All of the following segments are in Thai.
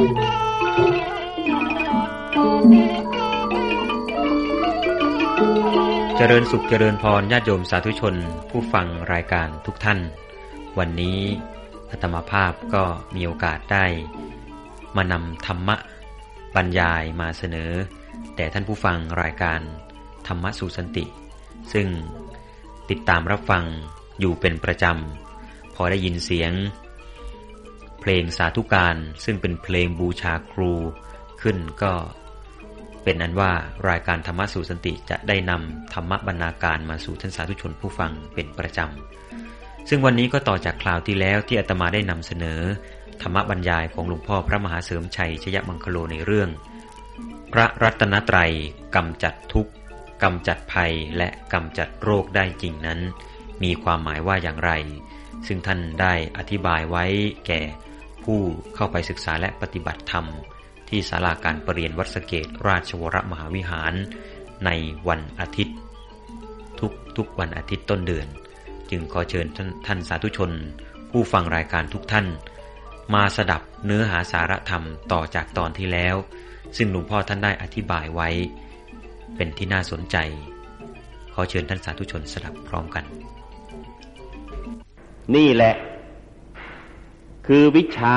เจริญสุขเจริญพรญาติโยมสาธุชน ผู้ฟังรายการทุกท่าน วันนี้อาตมาภาพก็มีโอกาสได้ มานำธรรมะบรรยายมาเสนอ แต่ท่านผู้ฟังรายการธรรมะสู่สันติ ซึ่งติดตามรับฟังอยู่เป็นประจำ พอได้ยินเสียง เพลงสาธุการซึ่งเป็นเพลงบูชาครูขึ้นก็เป็นนั้นว่ารายการธรรมะสู่สันติจะได้นำธรรมะบรรณาการมาสู่ท่านสาธุชนผู้ฟังเป็นประจำ ซึ่งวันนี้ก็ต่อจากคราวที่แล้วที่อาตมาได้นำเสนอ ธรรมบรรยายของหลวงพ่อพระมหาเสริมชัยชยมังคโลในเรื่อง พระรัตนตรัยกำจัดทุกข์กำจัดภัยและกำจัดโรคได้จริงนั้น มีความหมายว่าอย่างไร ซึ่งท่านได้อธิบายไว้แก่ ผู้เข้าไปศึกษาและปฏิบัติธรรม ที่ศาลาการประเรียนวัดสเกตราชวรมหาวิหาร ในวันอาทิตย์ ทุกทุกวันอาทิตย์ต้นเดือน จึงขอเชิญท่านท่านสาธุชน ผู้ฟังรายการทุกท่าน มาสดับเนื้อหาสาระธรรมต่อจากตอนที่แล้ว ซึ่งหลวงพ่อท่านได้อธิบายไว้ เป็นที่น่าสนใจ ขอเชิญท่านสาธุชนสดับพร้อมกัน นี่แหละ คือวิชา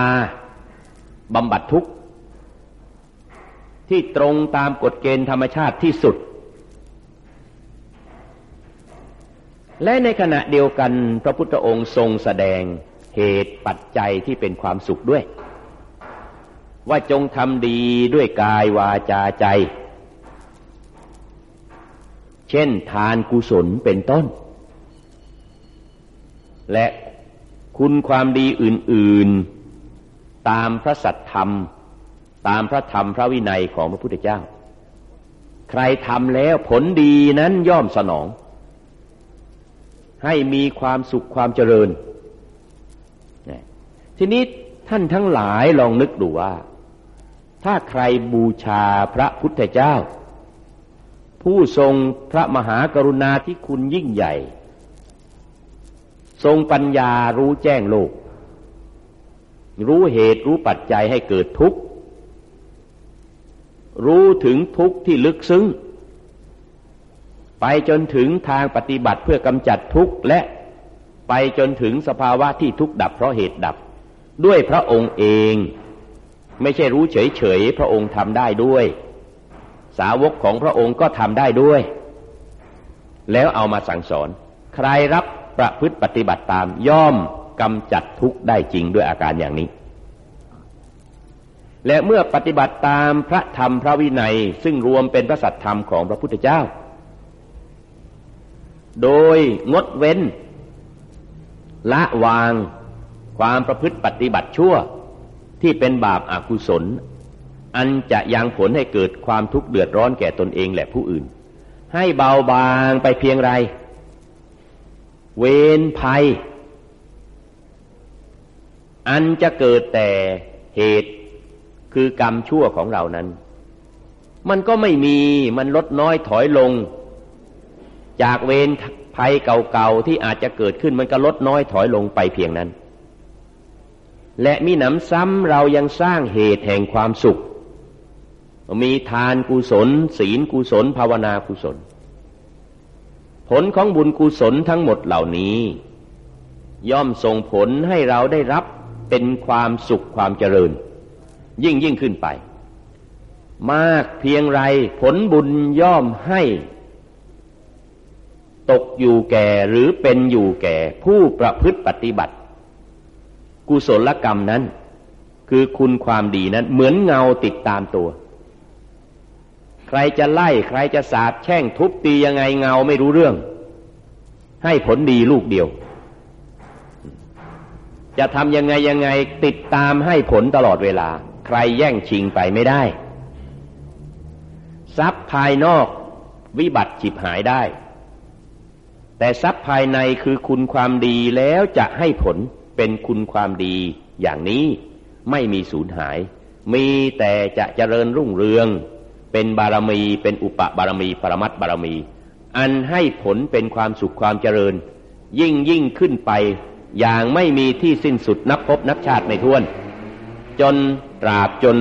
บำบัดทุกข์ ที่ตรงตามกฎเกณฑ์ธรรมชาติที่สุด และในขณะเดียวกันพระพุทธองค์ทรงแสดงเหตุปัจจัยที่เป็นความสุขด้วย ว่าจงทำดีด้วยกายวาจาใจ เช่นทานกุศลเป็นต้น และ คุณความดีอื่น ๆ ตามพระสัตธรรม ตามพระธรรมพระวินัยของพระพุทธเจ้า ใครทำแล้วผลดีนั้นย่อมสนอง ให้มีความสุขความเจริญ ทีนี้ท่านทั้งหลายลองนึกดูว่า ถ้าใครบูชาพระพุทธเจ้า ผู้ทรงพระมหากรุณาธิคุณยิ่งใหญ่ ทรงปัญญารู้แจ้งโลก รู้เหตุรู้ปัจจัยให้เกิดทุกข์ รู้ถึงทุกข์ที่ลึกซึ้ง ไปจนถึงทางปฏิบัติเพื่อกำจัดทุกข์และไปจนถึงสภาวะที่ทุกข์ดับเพราะเหตุดับ ด้วยพระองค์เอง ไม่ใช่รู้เฉยๆพระองค์ทำได้ด้วย สาวกของพระองค์ก็ทำได้ด้วย แล้วเอามาสั่งสอน ใครรับ ประพฤติปฏิบัติตามย่อมกำจัดทุกข์ได้จริงด้วยอาการอย่างนี้ และเมื่อปฏิบัติตามพระธรรมพระวินัยซึ่งรวมเป็นพระสัตธรรมของพระพุทธเจ้า โดยงดเว้น ละวางความประพฤติปฏิบัติชั่วที่เป็นบาปอากุศล อันจะยังผลให้เกิดความทุกข์เดือดร้อนแก่ตนเองและผู้อื่น ให้เบาบางไปเพียงไร เวรภัย อันจะเกิดแต่เหตุคือกรรมชั่วของเรานั้น มันก็ไม่มีมันลดน้อยถอยลง จากเวรภัยเก่าๆที่อาจจะเกิดขึ้นมันก็ลดน้อยถอยลงไปเพียงนั้น และมีหนำซ้ำเรายังสร้างเหตุแห่งความสุข มีทานกุศล ศีลกุศล ภาวนากุศล ผลของบุญกุศลทั้งหมดเหล่านี้ ย่อมส่งผลให้เราได้รับเป็นความสุขความเจริญ ยิ่งยิ่งขึ้นไป มากเพียงไรผลบุญย่อมให้ ตกอยู่แก่หรือเป็นอยู่แก่ผู้ประพฤติปฏิบัติ กุศลกรรมนั้น คือคุณความดีนั้นเหมือนเงาติดตามตัว รจะไล่ใครจะสาบแช่งทุบตียังไงเงาไม่รู้เรื่อง ให้ผลดีลูกเดียว จะทำยังไงยังไงติดตามให้ผลตลอดเวลา ใครแย่งชิงไปไม่ได้ ทรัพย์ภายนอกวิบัติจิบหายได้ แต่ทรัพย์ภายในคือคุณความดีแล้วจะให้ผลเป็นคุณความดีอย่างนี้ไม่มีสูญหาย มีแต่จะเจริญรุ่งเรือง เป็นบารมี เป็นอุปบารมี ปรมัตบารมี อันให้ผลเป็นความสุขความเจริญ ยิ่งยิ่งขึ้นไป อย่างไม่มีที่สิ้นสุดนับพบนับชาติไม่ท้วน จนตราบจน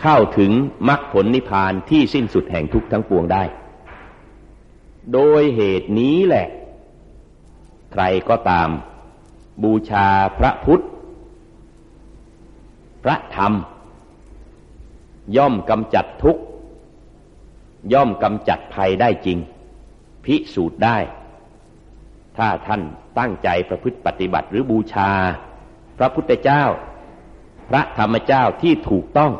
เข้าถึงมรรคผลนิพพานที่สิ้นสุดแห่งทุกทั้งปวงได้ โดยเหตุนี้แหละ ใครก็ตาม บูชาพระพุทธ พระธรรม ย่อมกำจัดทุกข์ ย่อมกำจัดภัยได้จริง พิสูจน์ได้ ถ้าท่านตั้งใจประพฤติปฏิบัติหรือบูชา พระพุทธเจ้า พระธรรมเจ้าที่ถูกต้อง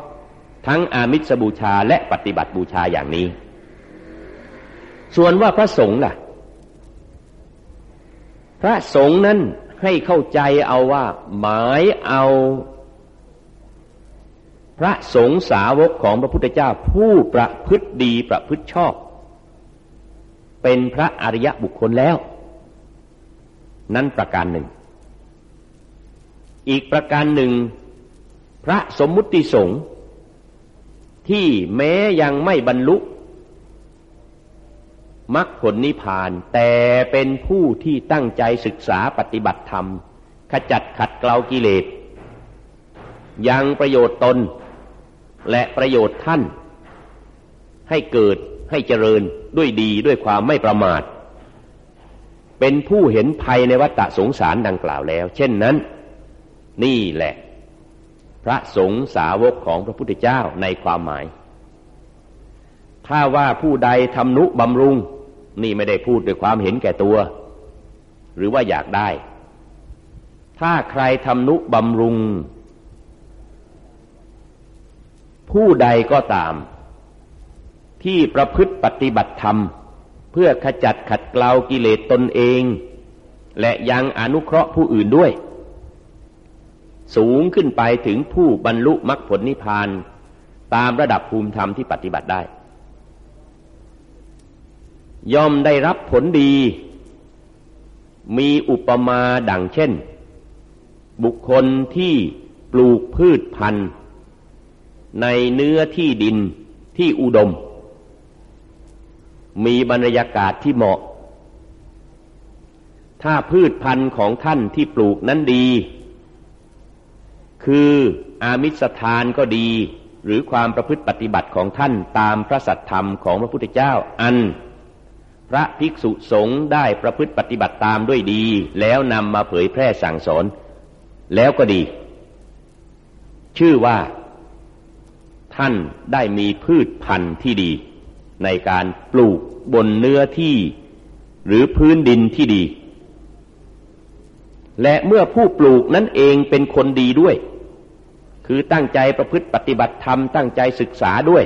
ทั้งอามิสบูชาและปฏิบัติบูชาอย่างนี้ ส่วนว่าพระสงฆ์ล่ะ พระสงฆ์นั้นให้เข้าใจเอาว่าหมายเอา ระสงฆ์สาวกของพระพุทธเจ้าผู้ประพฤติดีประพฤติชอบ เป็นพระอริยบุคคลแล้ว นั้นประการหนึ่ง อีกประการหนึ่ง พระสมมุติสงฆ์ที่แม้ยังไม่บรรลุมรรคผลนิพพานแต่เป็นผู้ที่ตั้งใจศึกษาปฏิบัติธรรม ขจัดขัดเกลากิเลสยังประโยชน์ตน และประโยชน์ท่าน ให้เกิดให้เจริญด้วยดีด้วยความไม่ประมาท เป็นผู้เห็นภัยในวัฏสงสารดังกล่าวแล้ว เช่นนั้น นี่แหละ พระสงฆ์สาวกของพระพุทธเจ้าในความหมาย ถ้าว่าผู้ใดทำนุบำรุง นี่ไม่ได้พูดด้วยความเห็นแก่ตัว หรือว่าอยากได้ ถ้าใครทำนุบำรุง ผู้ใดก็ตาม ที่ประพฤติปฏิบัติธรรม เพื่อขจัดขัดเกลากิเลสตนเอง และยังอนุเคราะห์ผู้อื่นด้วย สูงขึ้นไปถึงผู้บรรลุมรรคผลนิพพานตามระดับภูมิธรรมที่ปฏิบัติได้ ย่อมได้รับผลดี มีอุปมาดังเช่น บุคคลที่ปลูกพืชพันธุ์ ในเนื้อที่ดินที่อุดม มีบรรยากาศที่เหมาะ ถ้าพืชพันธุ์ของท่านที่ปลูกนั้นดี คืออามิสทานก็ดี หรือความประพฤติปฏิบัติของท่านตามพระสัทธรรมของพระพุทธเจ้าอัน พระภิกษุสงฆ์ได้ประพฤติปฏิบัติตามด้วยดี แล้วนำมาเผยแพร่สั่งสอน แล้วก็ดี ชื่อว่า ท่านได้มีพืชพันธุ์ที่ดี ในการปลูกบนเนื้อที่หรือพื้นดินที่ดี และเมื่อผู้ปลูกนั้นเองเป็นคนดีด้วย คือตั้งใจประพฤติปฏิบัติธรรมตั้งใจศึกษาด้วย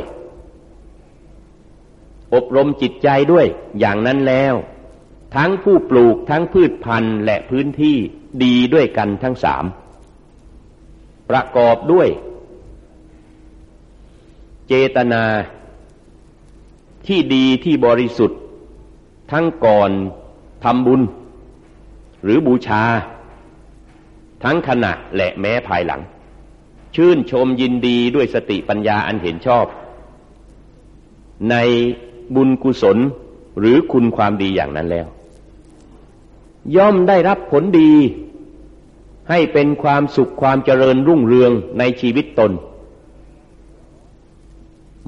อบรมจิตใจด้วยอย่างนั้นแล้ว ทั้งผู้ปลูกทั้งพืชพันธุ์และพื้นที่ดีด้วยกันทั้งสามประกอบด้วย เจตนาที่ดีที่บริสุทธิ์ทั้งก่อนทำบุญ หรือบูชา ทั้งขณะและแม้ภายหลัง ชื่นชมยินดีด้วยสติปัญญาอันเห็นชอบ ในบุญกุศลหรือคุณความดีอย่างนั้นแล้ว ย่อมได้รับผลดี ให้เป็นความสุขความเจริญรุ่งเรืองในชีวิตตน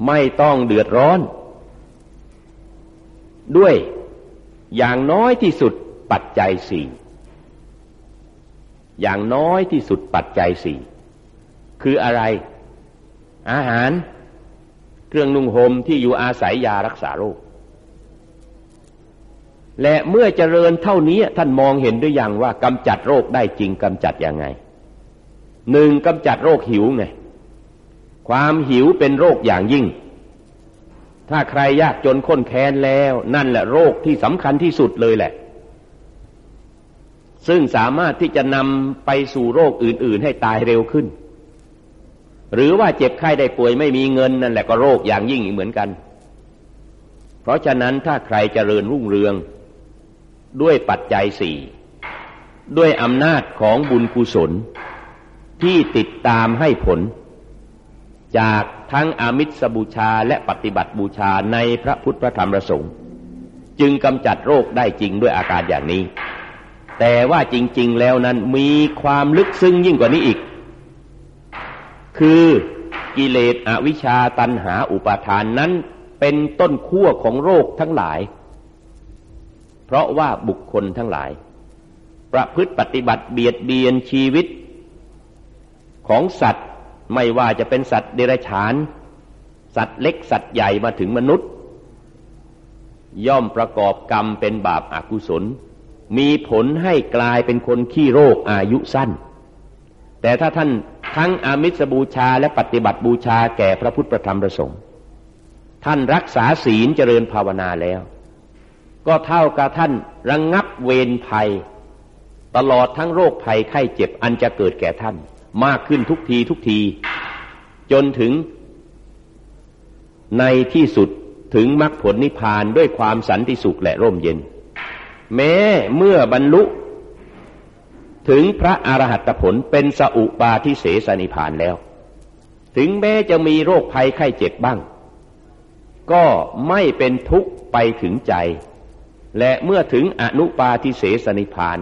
ไม่ต้องเดือดร้อน ด้วยอย่างน้อยที่สุดปัจจัยสี่อย่างน้อยที่สุดปัจจัยสี่คืออะไร อาหาร เครื่องนุ่งห่มที่อยู่อาศัยยารักษาโรค และเมื่อเจริญเท่านี้ท่านมองเห็นด้วยอย่างว่ากำจัดโรคได้จริงกำจัดยังไงหนึ่งกำจัดโรคหิวไง ความหิวเป็นโรคอย่างยิ่ง ถ้าใครยากจนข้นแค้นแล้ว นั่นแหละโรคที่สำคัญที่สุดเลยแหละ ซึ่งสามารถที่จะนำไปสู่โรคอื่น ๆ ให้ตายเร็วขึ้น หรือว่าเจ็บไข้ได้ป่วยไม่มีเงินนั่นแหละก็โรคอย่างยิ่งเหมือนกัน เพราะฉะนั้นถ้าใครจเจริญรุ่งเรือง ด้วยปัจจัยสี่ด้วยอำนาจของบุญกุศลที่ติดตามให้ผล จากทั้งอามิสบูชาและปฏิบัติบูชาในพระพุทธพระธรรมประสงค์จึงกำจัดโรคได้จริงด้วยอาการอย่างนี้ แต่ว่าจริง ๆ แล้วนั้นมีความลึกซึ้งยิ่งกว่านี้อีก คือกิเลสอวิชชาตันหาอุปาทานนั้นเป็นต้นขั้วของโรคทั้งหลาย เพราะว่าบุคคลทั้งหลาย ประพฤติปฏิบัติเบียดเบียนชีวิตของสัตว์ ไม่ว่าจะเป็นสัตว์เดรัจฉาน สัตว์เล็กสัตว์ใหญ่มาถึงมนุษย์ ย่อมประกอบกรรมเป็นบาปอากุศล มีผลให้กลายเป็นคนขี้โรคอายุสั้น แต่ถ้าท่านทั้งอามิสบูชาและปฏิบัติบูชาแก่พระพุทธธรรมประสงค์ ท่านรักษาศีลเจริญภาวนาแล้ว ก็เท่ากับท่านระงงับเวรภัย ตลอดทั้งโรคภัยไข้เจ็บอันจะเกิดแก่ท่าน มากขึ้นทุกทีทุกที จนถึง ในที่สุดถึงมรรคผลนิพพานด้วยความสันติสุขและร่มเย็น แม้เมื่อบรรลุ ถึงพระอรหัตผลเป็นสอุปาทิเสสนิพานแล้ว ถึงแม้จะมีโรคภัยไข้เจ็บบ้าง ก็ไม่เป็นทุกข์ไปถึงใจ และเมื่อถึงอนุปาทิเสสนิพาน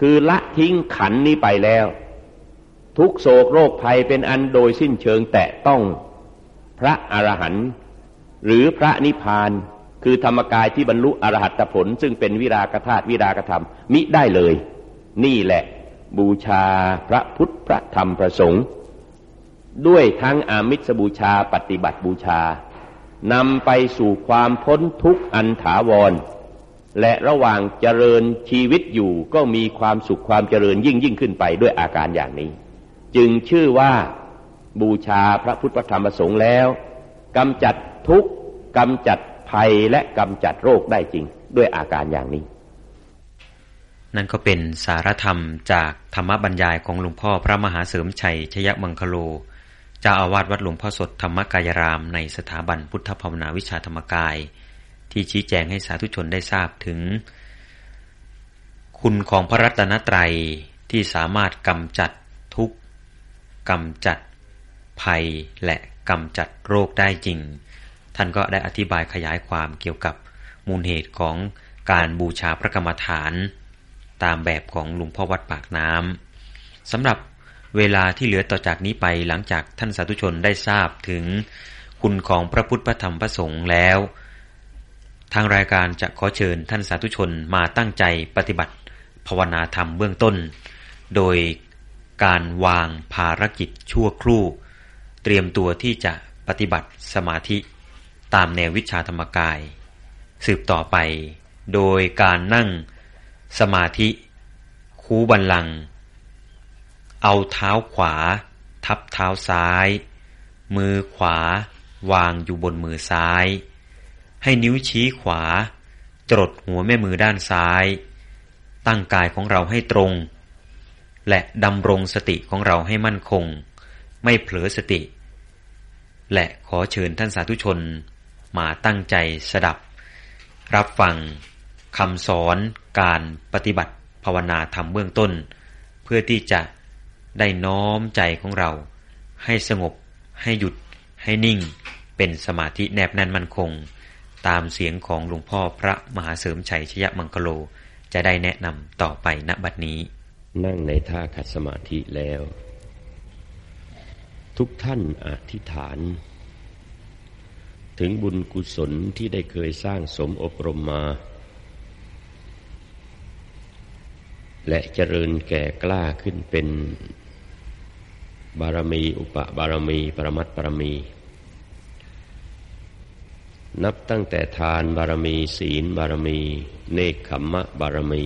คือละทิ้งขันนี้ไปแล้ว ทุกโศกโรคภัยเป็นอันโดยสิ้นเชิงแตะต้องพระอรหันต์หรือพระนิพพาน คือธรรมกายที่บรรลุอรหัตผล ซึ่งเป็นวิรากธาตุวิรากธรรม มิได้เลย นี่แหละ บูชาพระพุทธพระธรรมพระสงฆ์ด้วยทั้งอามิสบูชาปฏิบัติบูชานำไปสู่ความพ้นทุกข์อันถาวร และระหว่างเจริญชีวิตอยู่ก็มีความสุขความเจริญยิ่งยิ่งขึ้นไปด้วยอาการอย่างนี้ จึงชื่อว่าบูชาพระพุทธธรรมประสงค์แล้วกำจัดทุกข์กำจัดภัยและกำจัดโรคได้จริงด้วยอาการอย่างนี้ นั่นก็เป็นสารธรรมจากธรรมบรรยายของหลวงพ่อพระมหาเสริมชัยชยมังคโลเจ้าอาวาสวัดหลวงพ่อสดธรรมกายรามในสถาบันพุทธภาวนาวิชาธรรมกาย ที่ชี้แจงให้สาธุชนได้ทราบถึง คุณของพระรัตนตรัยที่สามารถกำจัด กำจัดภัยและกำจัดโรคได้จริง ท่านก็ได้อธิบายขยายความเกี่ยวกับมูลเหตุของการบูชาพระกรรมฐาน ตามแบบของหลวงพ่อวัดปากน้ำสำหรับเวลาที่เหลือต่อจากนี้ไปหลังจากท่านสาธุชนได้ทราบถึงคุณของพระพุทธพระธรรมพระสงฆ์แล้ว ทางรายการจะขอเชิญท่านสาธุชนมาตั้งใจปฏิบัติภาวนาธรรมเบื้องต้น โดย การวางภารกิจชั่วครู่ เตรียมตัวที่จะปฏิบัติสมาธิ ตามแนววิชาธรรมกาย สืบต่อไป โดยการนั่งสมาธิ คูบันลัง เอาเท้าขวา ทับเท้าซ้าย มือขวา วางอยู่บนมือซ้าย ให้นิ้วชี้ขวาจรดหัวแม่มือด้านซ้าย ตั้งกายของเราให้ตรง และดำรงสติของเราให้มั่นคง ไม่เผลอสติ และขอเชิญท่านสาธุชน มาตั้งใจสดับ รับฟังคำสอนการปฏิบัติภาวนาธรรมเบื้องต้น เพื่อที่จะได้น้อมใจของเรา ให้สงบ ให้หยุด ให้นิ่ง เป็นสมาธิแนบแน่นมั่นคง ตามเสียงของหลวงพ่อพระมหาเสริมชัยชยมังคโล จะได้แนะนำต่อไปณบัดนี้ นั่งในท่าขัดสมาธิแล้ว ทุกท่านอธิษฐาน ถึงบุญกุศลที่ได้เคยสร้างสมอบรมมา และเจริญแก่กล้าขึ้นเป็น บารมี อุปบารมี ปรมัตปรมี นับตั้งแต่ทานบารมี ศีลบารมี เนคขมมะบารมี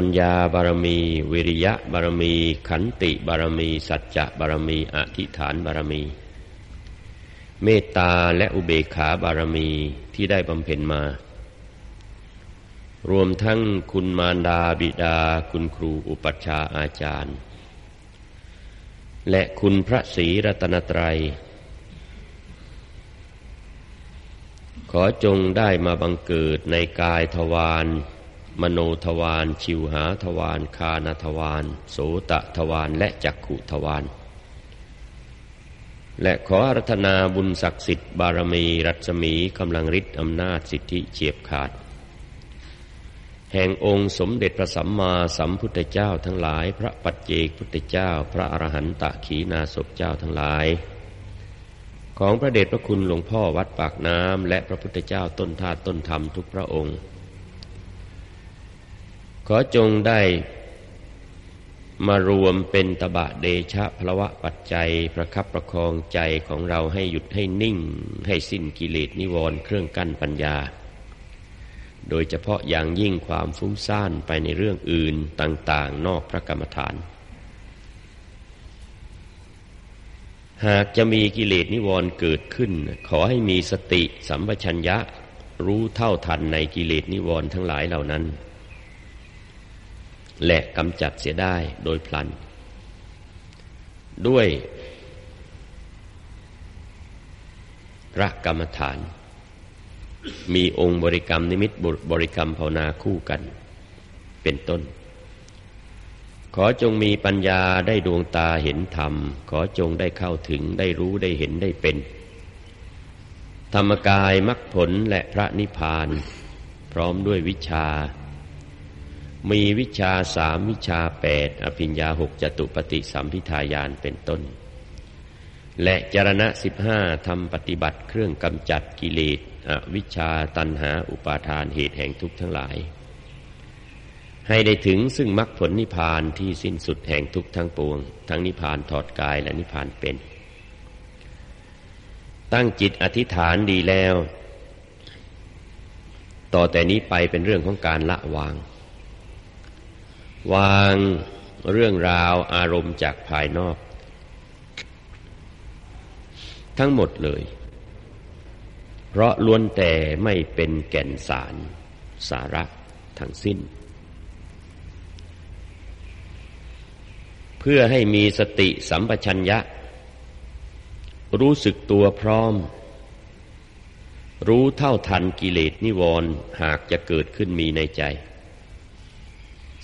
ปัญญาบารมี วิริยะบารมี ขันติบารมี สัจจะบารมี อธิฐานบารมี เมตตาและอุเบกขาบารมีที่ได้บำเพ็ญมา รวมทั้งคุณมารดาบิดา คุณครูอุปัชฌาย์อาจารย์ และคุณพระศรีรัตนตรัย ขอจงได้มาบังเกิดในกายทวาร มโนทวารชิวหาทวารคานทวารโสตะทวารและจักขุทวารและขออารัธนาบุญศักดิ์สิทธิ์บารมีรัศมีกำลังฤทธิ์อำนาจสิทธิเฉียบขาด แห่งองค์สมเด็จพระสัมมาสัมพุทธเจ้าทั้งหลาย พระปัจเจกพุทธเจ้า พระอรหันตะขีนาศพเจ้าทั้งหลาย ของพระเดชพระคุณหลวงพ่อวัดปากน้ำและพระพุทธเจ้าต้นธาตุต้นธรรมทุกพระองค์ ขอจงได้มารวมเป็นตบะเดชะพระวะปัจจัยประคับประคองใจของเราให้หยุดให้นิ่ง ให้สิ้นกิเลสนิวรณ์เครื่องกั้นปัญญา โดยเฉพาะอย่างยิ่งความฟุ้งซ่านไปในเรื่องอื่นต่างๆ นอกพระกรรมฐาน หากจะมีกิเลสนิวรณ์เกิดขึ้น ขอให้มีสติสัมปชัญญะรู้เท่าทันในกิเลสนิวรณ์ทั้งหลายเหล่านั้น และกำจัดเสียได้โดยพลัน ด้วย พระกรรมฐาน มีองค์บริกรรมนิมิตบริกรรมภาวนาคู่กัน เป็นต้น ขอจงมีปัญญาได้ดวงตาเห็นธรรม ขอจงได้เข้าถึงได้รู้ได้เห็นได้เป็น ธรรมกายมรรคผลและพระนิพพาน พร้อมด้วยวิชา มีวิชาสามวิชาแปดอภิญญาหกจตุปฏิสัมพิทายานเป็นต้น และจรณะสิบห้าทำปฏิบัติเครื่องกำจัดกิเลสอวิชาตันหาอุปาทานเหตุแห่งทุกข์ทั้งหลาย ให้ได้ถึงซึ่งมรรคผลนิพพานที่สิ้นสุดแห่งทุกข์ทั้งปวง ทั้งนิพพานถอดกายและนิพพานเป็น ตั้งจิตอธิษฐานดีแล้ว ต่อแต่นี้ไปเป็นเรื่องของการละวาง วางเรื่องราวอารมณ์จากภายนอก ทั้งหมดเลย เพราะล้วนแต่ไม่เป็นแก่นสารสาระทั้งสิ้น เพื่อให้มีสติสัมปชัญญะ รู้สึกตัวพร้อม รู้เท่าทันกิเลสนิวรณ์หากจะเกิดขึ้นมีในใจ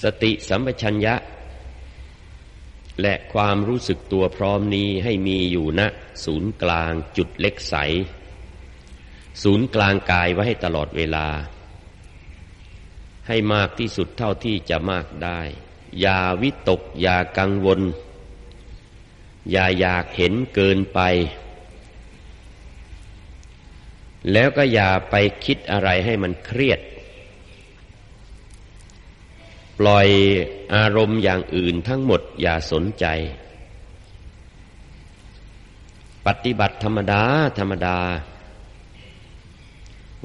สติสัมปชัญญะ และความรู้สึกตัวพร้อมนี้ให้มีอยู่ณศูนย์กลางจุดเล็กใส ศูนย์กลางกายไว้ให้ตลอดเวลา ให้มากที่สุดเท่าที่จะมากได้ อย่าวิตก อย่ากังวล อย่าอยากเห็นเกินไป แล้วก็อย่าไปคิดอะไรให้มันเครียด ล่อยอารมณ์อย่างอื่นทั้งหมดอย่าสนใจ ปฏิบัติธรรมดาธรรมดา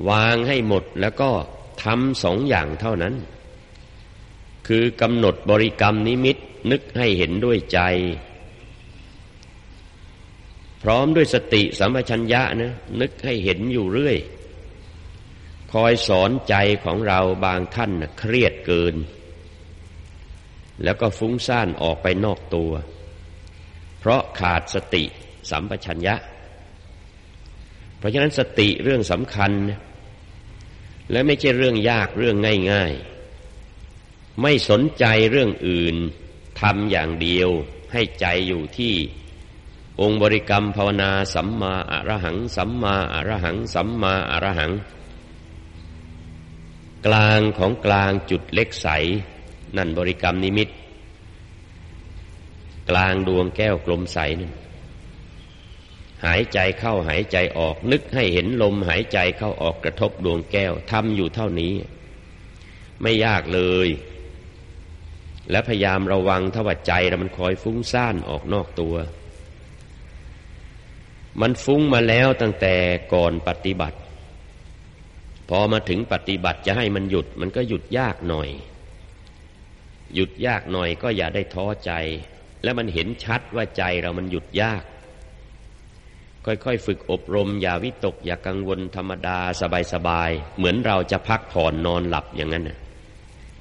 วางให้หมดแล้วก็ทำสองอย่างเท่านั้น คือกำหนดบริกรรมนิมิตนึกให้เห็นด้วยใจ พร้อมด้วยสติสัมปชัญญะนะนึกให้เห็นอยู่เรื่อย คอยสอนใจของเราบางท่านนะเครียดเกิน แล้วก็ฟุ้งซ่านออกไปนอกตัว เพราะขาดสติสัมปชัญญะ เพราะฉะนั้นสติเรื่องสำคัญ และไม่ใช่เรื่องยากเรื่องง่ายๆ ไม่สนใจเรื่องอื่นทำอย่างเดียวให้ใจอยู่ที่องค์บริกรรมภาวนาสัมมาอรหัง สัมมาอรหัง สัมมาอรหัง กลางของกลางจุดเล็กใส นั่นบริกรรมนิมิต กลางดวงแก้วกลมใสนั่นหายใจเข้าหายใจออก นึกให้เห็นลมหายใจเข้าออกกระทบดวงแก้วทำอยู่เท่านี้ ไม่ยากเลย และพยายามระวังทวใจเรามันคอยฟุ้งซ่านออกนอกตัว มันฟุ้งมาแล้วตั้งแต่ก่อนปฏิบัติ พอมาถึงปฏิบัติจะให้มันหยุด มันก็หยุดยากหน่อย หยุดยากหน่อยก็อย่าได้ท้อใจ และมันเห็นชัดว่าใจเรามันหยุดยาก ค่อยๆฝึกอบรม อย่าวิตก อย่ากังวลธรรมดาสบายๆเหมือนเราจะพักผ่อนนอนหลับอย่างนั้น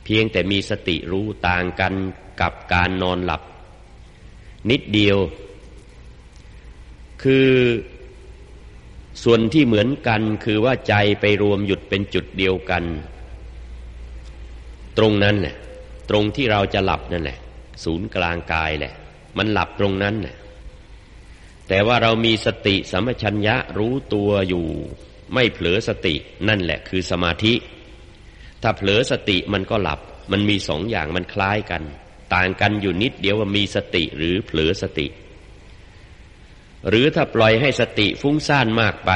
เพียงแต่มีสติรู้ต่างกันกับการนอนหลับ นิดเดียว คือส่วนที่เหมือนกันคือว่าใจไปรวมหยุดเป็นจุดเดียวกัน ตรงนั้นเนี่ย ตรงที่เราจะหลับนั่นแหละ ศูนย์กลางกายแหละ มันหลับตรงนั้นน่ะแต่ว่าเรามีสติสัมปชัญญะรู้ตัวอยู่ ไม่เผลอสตินั่นแหละคือสมาธิถ้ถ้าเผลอสติมันก็หลับ มันมีสองอย่างมันคล้ายกัน ต่างกันอยู่นิดเดียวว่ามีสติหรือเผลอสติ หรือถ้าปล่อยให้สติฟุ้งซ่านมากไป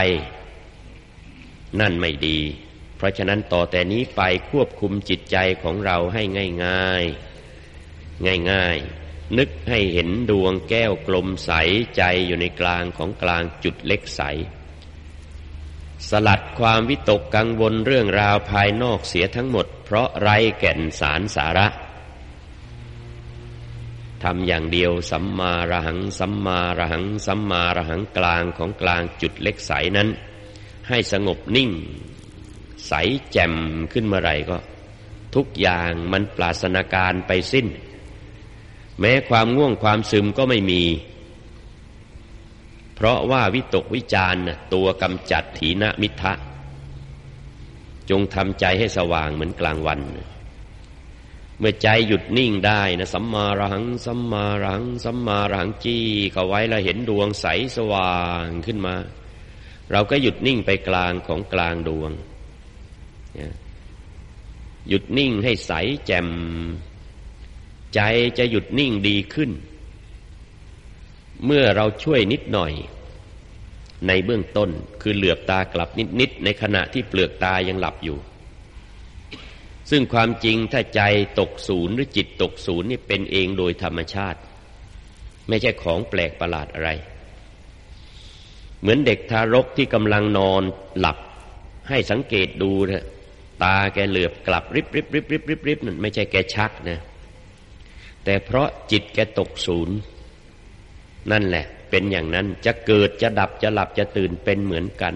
นั่นไม่ดี เพราะฉะนั้นต่อแต่นี้ไปควบคุมจิตใจของเราให้ง่ายง่ายง่ายง่ายนึกให้เห็นดวงแก้วกลมใสใจอยู่ในกลางของกลางจุดเล็กใส สลัดความวิตกกังวลเรื่องราวภายนอกเสียทั้งหมด เพราะไรแก่นสารสาระทำอย่างเดียวสัมมาระหังสัมมาระหังสัมมาระหังกลางของกลางจุดเล็กใสนั้น ให้สงบนิ่ง ใสแจ่มขึ้นเมื่อไรก็ ทุกอย่างมันปราศนาการไปสิ้น แม้ความง่วงความซึมก็ไม่มี เพราะว่าวิตกวิจารณ์ตัวกำจัดถีนมิทะ จงทำใจให้สว่างเหมือนกลางวัน เมื่อใจหยุดนิ่งได้นะสัมมาระหังสัมมาระหังสัมมาระหังจี้เขาไว้แล้วเห็นดวงใสสว่างขึ้นมา เราก็หยุดนิ่งไปกลางของกลางดวง หยุดนิ่งให้ใสแจ่ม ใจจะหยุดนิ่งดีขึ้น เมื่อเราช่วยนิดหน่อย ในเบื้องต้นคือเหลือบตากลับนิด ๆ ในขณะที่เปลือกตายังหลับอยู่ ซึ่งความจริงถ้าใจตกศูนย์หรือจิตตกศูนย์นี่เป็นเองโดยธรรมชาติ ไม่ใช่ของแปลกประหลาดอะไร เหมือนเด็กทารกที่กำลังนอนหลับให้สังเกตดูนะ ตาแกเหลือบกลับริบริบริบริบริบริบนั่นไม่ใช่แกชักนะ แต่เพราะจิตแกตกศูนย์ นั่นแหละ เป็นอย่างนั้นจะเกิดจะดับจะหลับจะตื่นเป็นเหมือนกัน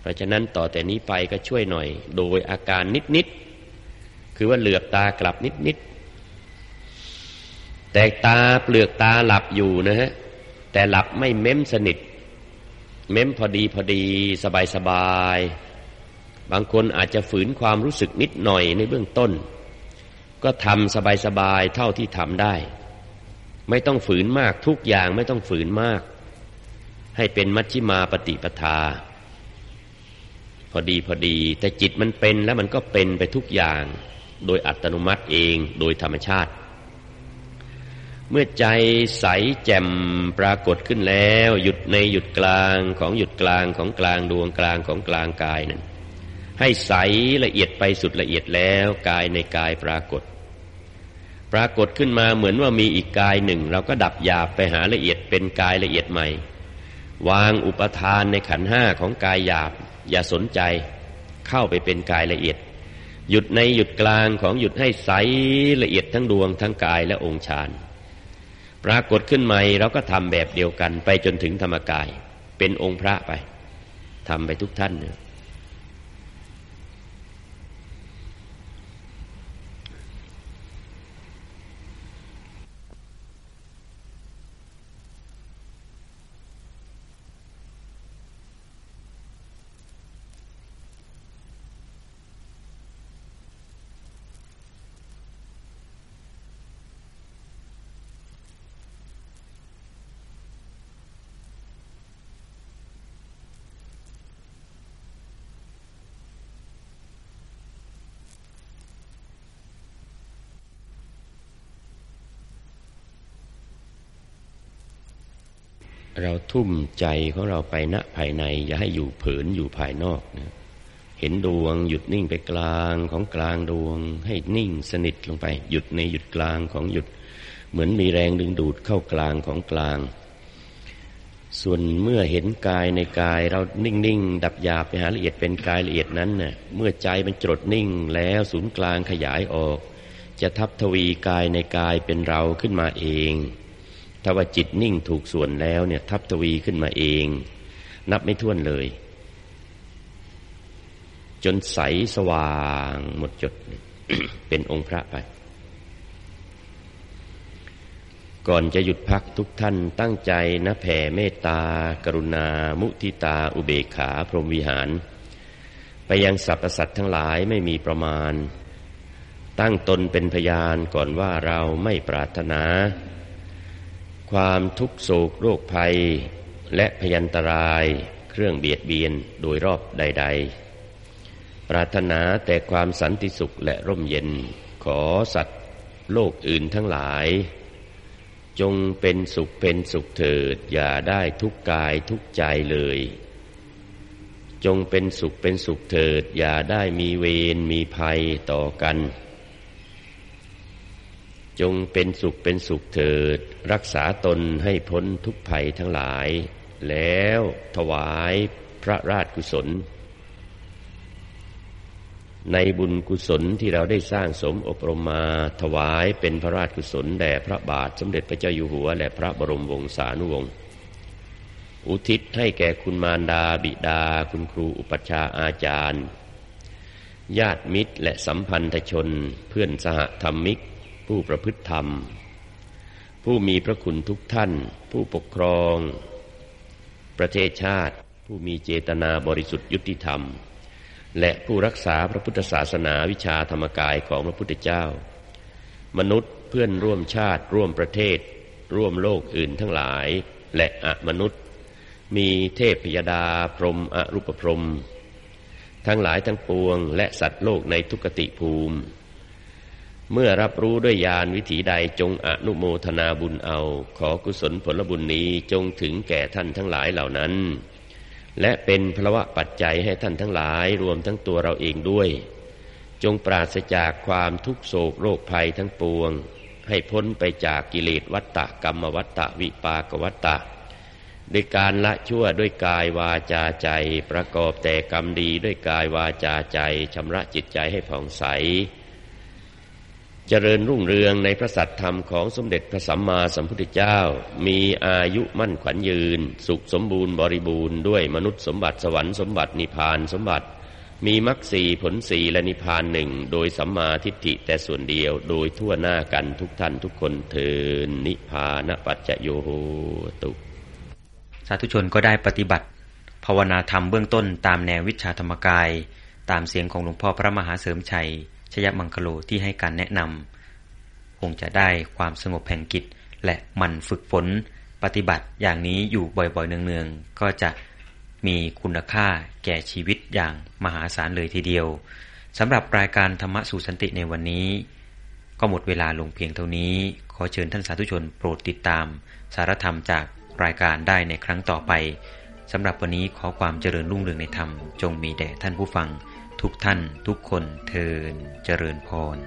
เพราะฉะนั้นต่อแต่นี้ไปก็ช่วยหน่อย โดยอาการนิดๆคือว่าเหลือกตากลับนิดๆแต่ตาเปลือกตาหลับอยู่นะฮะแต่หลับไม่เม้มสนิท เม้มพอดีพอดีสบายสบาย บางคนอาจจะฝืนความรู้สึกนิดหน่อยในเบื้องต้น ก็ทำสบายๆเท่าที่ทำได้ ไม่ต้องฝืนมากทุกอย่างไม่ต้องฝืนมาก ให้เป็นมัชฌิมาปฏิปทา พอดีพอดี แต่จิตมันเป็นแล้วมันก็เป็นไปทุกอย่าง โดยอัตโนมัติเองโดยธรรมชาติ เมื่อใจใสแจ่มปรากฏขึ้นแล้ว หยุดในหยุดกลางของหยุดกลางของกลางดวงกลางของกลางกายนั้น ให้ใสละเอียดไปสุดละเอียดแล้วกายในกายปรากฏ ปรากฏขึ้นมาเหมือนว่ามีอีกกายหนึ่ง เราก็ดับหยาบไปหาละเอียดเป็นกายละเอียดใหม่ วางอุปทานในขันห้าของกายหยาบ อย่าสนใจ เข้าไปเป็นกายละเอียด หยุดในหยุดกลางของหยุดให้ใสละเอียดทั้งดวงทั้งกายและองค์ฌานปรากฏขึ้นใหม่เราก็ทำแบบเดียวกันไปจนถึงธรรมกาย เป็นองค์พระไปทำไปทุกท่านเนี่ย เราทุ่มใจของเราไปณภายใน อย่าให้อยู่เผินอยู่ภายนอกนะเห็นดวงหยุดนิ่งไปกลางของกลางดวง ให้นิ่งสนิทลงไป หยุดในหยุดกลางของหยุด เหมือนมีแรงดึงดูดเข้ากลางของกลาง ส่วนเมื่อเห็นกายในกายเรานิ่งๆดับหยาบไปหาละเอียดเป็นกายละเอียดนั้นเนะ่ยเมื่อใจมันจดนิ่งแล้วศูนย์กลางขยายออก จะทับทวีกายในกายเป็นเราขึ้นมาเอง ถ้าว่าจิตนิ่งถูกส่วนแล้วเนี่ย ทับทวีขึ้นมาเอง นับไม่ถ้วนเลย จนใสสว่างหมดจด เป็นองค์พระไป ก่อนจะหยุดพักทุกท่านตั้งใจนะแผ่เมตตา กรุณา มุทิตา อุเบกขา พรหมวิหาร ไปยังสรรพสัตว์ทั้งหลายไม่มีประมาณ ตั้งตนเป็นพยานก่อนว่าเราไม่ปรารถนา ความทุกโศกโรคภัย และพยันตราย เครื่องเบียดเบียนโดยรอบใด ๆ ปรารถนาแต่ความสันติสุขและร่มเย็น ขอสัตว์โลกอื่นทั้งหลาย จงเป็นสุขเป็นสุขเถิด อย่าได้ทุกกายทุกใจเลย จงเป็นสุขเป็นสุขเถิด อย่าได้มีเวรมีภัยต่อกัน จงเป็นสุขเป็นสุขเถิด รักษาตนให้พ้นทุกภัยทั้งหลาย แล้วถวายพระราชกุศล ในบุญกุศลที่เราได้สร้างสมอบรมมาถวายเป็นพระราชกุศลแด่พระบาทสมเด็จพระเจ้าอยู่หัว และพระบรมวงศานุวงศ์อุทิศให้แก่คุณมารดาบิดา คุณครูอุปัชฌาย์อาจารย์ ญาติมิตรและสัมพันธชน เพื่อนสหธรรมิก ผู้ประพฤติธรรม ผู้มีพระคุณทุกท่าน ผู้ปกครอง ประเทศชาติ ผู้มีเจตนาบริสุทธิ์ยุติธรรม และผู้รักษาพระพุทธศาสนาวิชาธรรมกายของพระพุทธเจ้า มนุษย์เพื่อนร่วมชาติร่วมประเทศ ร่วมโลกอื่นทั้งหลาย และอมนุษย์ มีเทพพยดาพรหมอรูปพรมทั้งหลายทั้งปวง และสัตว์โลกในทุกติภูมิ เมื่อรับรู้ด้วยญาณวิถีใดจงอนุโมทนาบุญเอา ขอกุศลผลบุญนี้จงถึงแก่ท่านทั้งหลายเหล่านั้น และเป็นพระวะปัจจัยให้ท่านทั้งหลายรวมทั้งตัวเราเองด้วย จงปราศจากความทุกโศกโรคภัยทั้งปวง ให้พ้นไปจากกิเลสวัตตะกรรมวัตตะวิปากวัตตะด้วยการละชั่วด้วยกายวาจาใจ ประกอบแต่กรรมดีด้วยกายวาจาใจชำระจิตใจให้ผ่องใส เจริญรุ่งเรืองในพระสัตธรรมของสมเด็จพระสัมมาสัมพุทธเจ้า มีอายุมั่นขวัญยืน สุขสมบูรณ์บริบูรณ์ด้วยมนุษย์สมบัติสวรรค์สมบัตินิพพานสมบัติ มีมรรคสีผลสีและนิพพานหนึ่งโดยสัมมาทิฏฐิแต่ส่วนเดียวโดยทั่วหน้ากันทุกท่านทุกคนเทินนิพพานปัจจโยโหตุสาธุชนก็ได้ปฏิบัติ ภาวนาธรรมเบื้องต้นตามแนววิชาธรรมกาย ตามเสียงของหลวงพ่อพระมหาเสริมชัย ชยมังคโลที่ให้การแนะนำคงจะได้ความสงบแห่งกิจ และมันฝึกฝนปฏิบัติอย่างนี้อยู่บ่อยๆเนืองๆ ก็จะมีคุณค่าแก่ชีวิตอย่างมหาศาลเลยทีเดียวสำหรับรายการธรรมะสู่สันติในวันนี้ ก็หมดเวลาลงเพียงเท่านี้ ขอเชิญท่านสาธุชนโปรดติดตาม สารธรรมจากรายการได้ในครั้งต่อไปสำหรับวันนี้ขอความเจริญรุ่งเรืองในธรรม จงมีแด่ท่านผู้ฟัง ทุกท่านทุกคนเทินเจริญพร